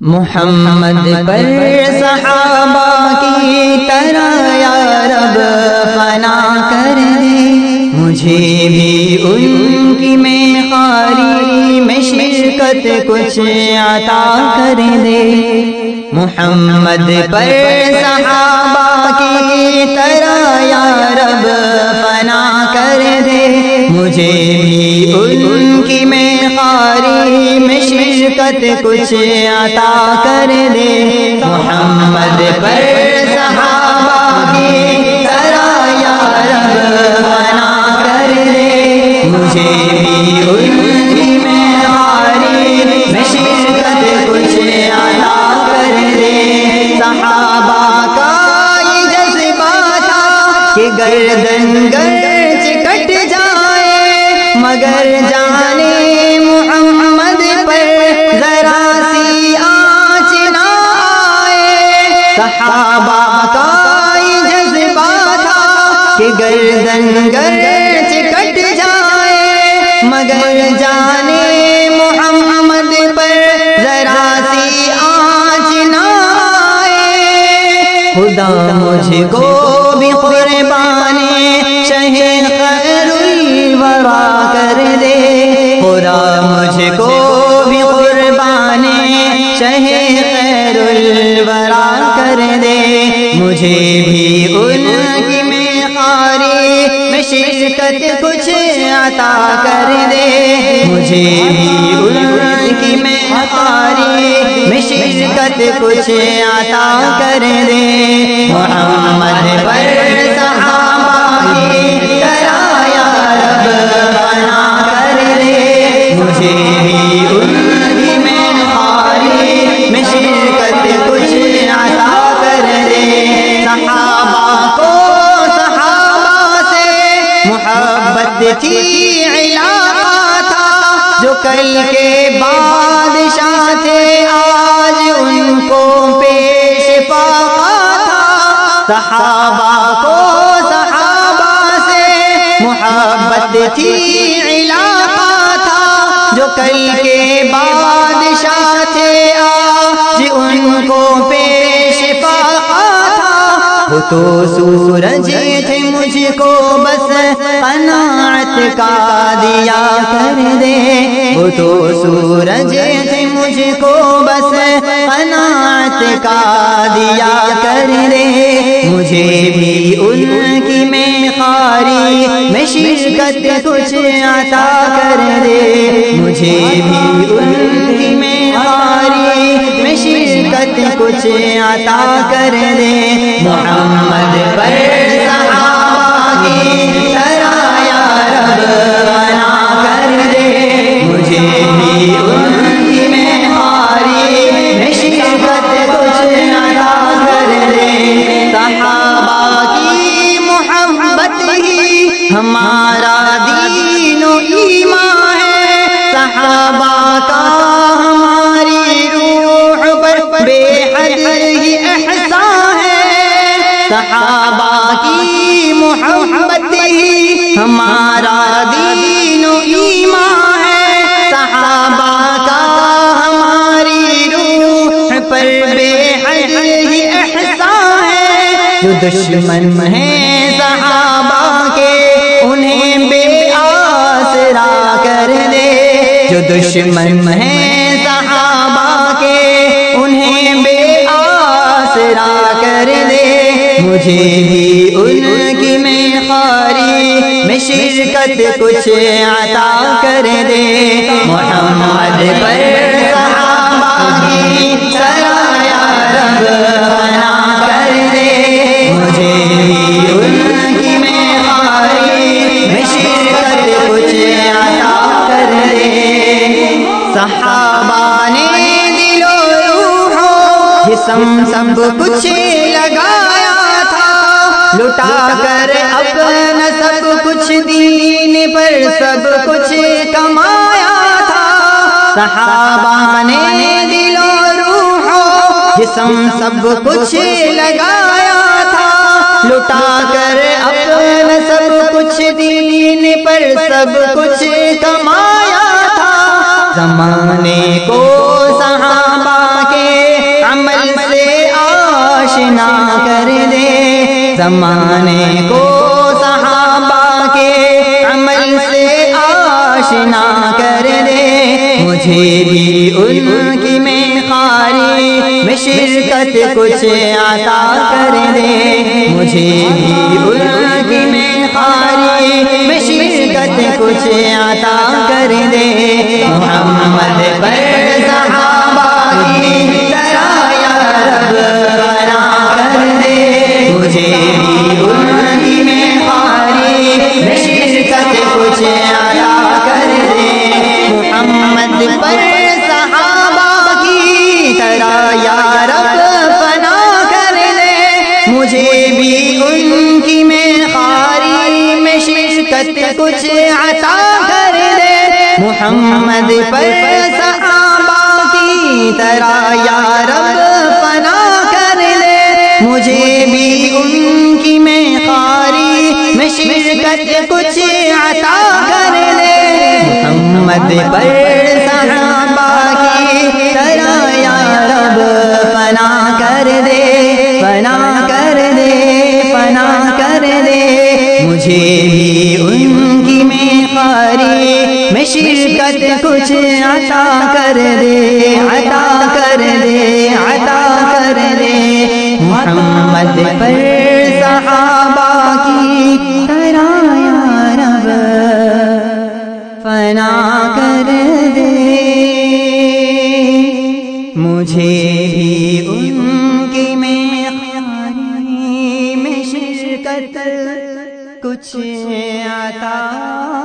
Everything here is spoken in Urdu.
محمد پر صحابہ کی طرح یا رب فنا کر دے۔ مجھے بھی ان کی میں خاری میں شرکت کچھ عطا کر دے۔ محمد پر صحابہ کی طرح یا رب فنا کر دے۔ مجھے بھی ان کی میں خاری میں شرکت کچھ عطا کر دے۔ محمد پر صحابہ کی طرح یا رب بنا کر دے۔ مجھے بھی صحابہ کا جذبہ تھا کہ گردن گرچ کٹ جائے، مگر جانے محمد پر ذرا سی آنچ نہ آئے۔ خدا مجھ کو بھی قربانی شہ خیر الورا کر دے۔ خدا مجھ کو بھی قربانی شہ خیر الورا کر دے۔ مجھے بھی ان کی میں خاری میں شرکت کچھ عطا کر دے۔ مجھے بھی ان کی میں خاری میں شرکت کچھ عطا کر دے۔ محمد پر صحابہ تھی علاقہ تھا جو کل کے بادشاہ تھے، آج ان کو پیش پاپا تھا۔ صحابہ کو صحابہ سے محبت تھی، علاقہ تھا جو کل کے بادشاہ تھے، آج ان کو پیش پاپا تھا۔ وہ تو سورج تھے مجھ کو، بس قناعت کا دیا کر دے۔ وہ تو سورج تھے مجھ کو بس قناعت کا دیا کر دے۔ مجھے بھی ان کی میں خاری میں شرکت کچھ عطا کر دے۔ مجھے بھی ان کی میں خاری میں شرکت کچھ عطا کر دے۔ محمد پر صحابہ کی محبت ہی ہمارا دین و ایمان ہے۔ صحابہ کا ہماری روح پر بے حد ہی احسان ہے۔ جو دشمن ہے صحابہ کے، انہیں بے آسرا کر دے۔ جو دشمن ہے صحابہ کے، انہیں مجھے بھی ان کی میں خاری میں شرکت کچھ عطا کر دے۔ محمد پر صحابہ کی طرح رب بنا کر دے۔ مجھے بھی ان کی میں خاری میں شرکت کچھ عطا کر دے۔ صحابہ نے دل و جسم سب کچھ لٹا کر اپنا سب کچھ دین پر سب کچھ کمایا تھا۔ صحابہ نے دل و روح جسم سب کچھ لگایا تھا۔ لٹا کر اپنا سب کچھ دین پر سب کچھ کمایا تھا۔ زمانے کو صحابہ کے عمل سے آشنا کر دے۔ زمانے کو صحابہ کے عمل سے آشنا کر دے مجھے بھی ان کی میں خاری میں شرکت کچھ عطا کر دے۔ مجھے بھی ان کی میں خاری میں شرکت کچھ عطا کر دے۔ محمد پر محمد پر صحابہ کی طرح یا رب فنا کر دے مجھے بھی ان کی میں خاری میں شرکت کچھ عطا کر دے محمد پر صحابہ کی طرح یا رب فنا کر دے۔ فنا کر دے فنا کر دے۔ مجھے بھی ان کی میں شرکت کچھ عطا کر دے، عطا کر دے، عطا کر دے۔ محمد پر صحابہ کی طرح یا رب، فنا کر دے۔ مجھے بھی ان کی میں خاری میں شرکت کچھ عطا